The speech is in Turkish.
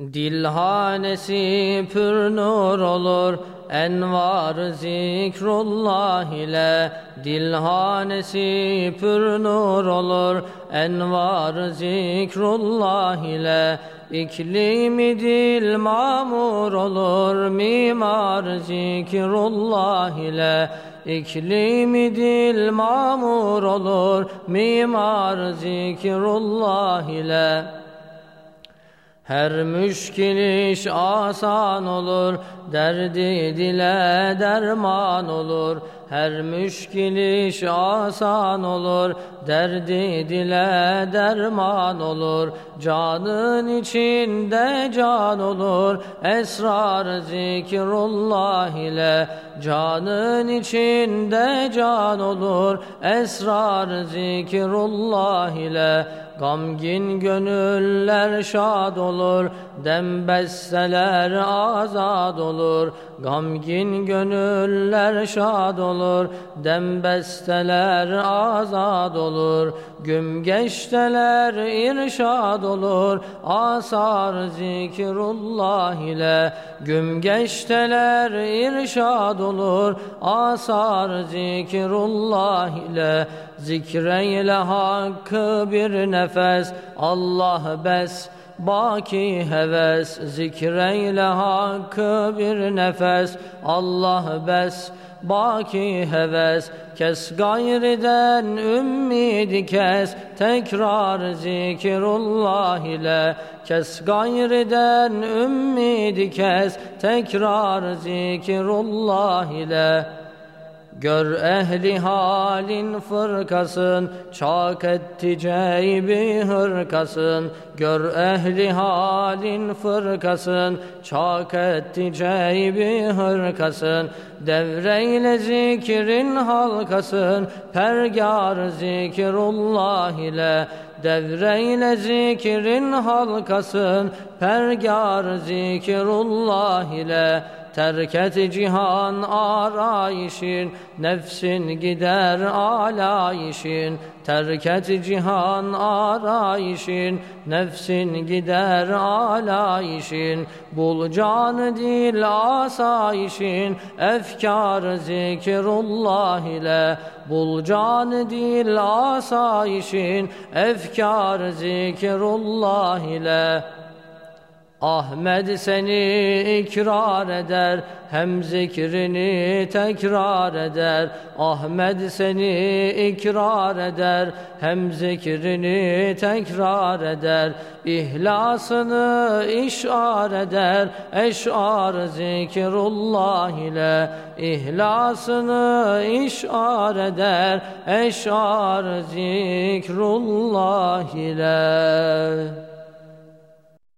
Dilhanesi pür nur olur envar zikrullah ile. Dilhanesi pür nur olur envar zikrullah ile. İklimi dil mamur olur mimar zikrullah ile. İklimi dil mamur olur mimar zikrullah ile her müşkil iş asan olur, derdi dile derman olur. Her müşkil iş asan olur, derdi dile derman olur. Canın içinde can olur, esrar zikrullah ile. Canın içinde can olur, esrar zikrullah ile. Gamgin gönüller şad olur, dem besseler azad olur. Gamgin gönüller şad olur, dem besteler azad olur. Güm geçteler irşad olur, asar zikrullah ile. Güm geçteler irşad olur, asar zikrullah ile. Zikreyle hakkı bir nefes, Allah bes baki heves zikreyle hakkı bir nefes Allah bes baki heves kes gayriden ümmidi kes. Tekrar zikrullah ile kes gayriden ümmidi kes. Tekrar zikrullah ile Gör ehli halin fırkasın, çak etti ceybi hırkasın. Gör ehli halin fırkasın, çak etti ceybi hırkasın. Devreyle zikrin halkasın, pergar zikrullah ile. Devreyle zikrin halkasın, pergar zikrullah ile. Terk et cihan arayışın Nefsin gider alayışın Terk et cihan arayışın Nefsin gider alayışın Bul can dil asayişin Efkar zikrullah ile. Bul can dil asayişin Efkar zikrullah ile Ahmed seni ikrar eder, hem zikrini tekrar eder. Ahmed seni ikrar eder, hem zikrini tekrar eder. İhlasını işar eder, eşar zikrullah ile. İhlasını işar eder, eşar zikrullah ile.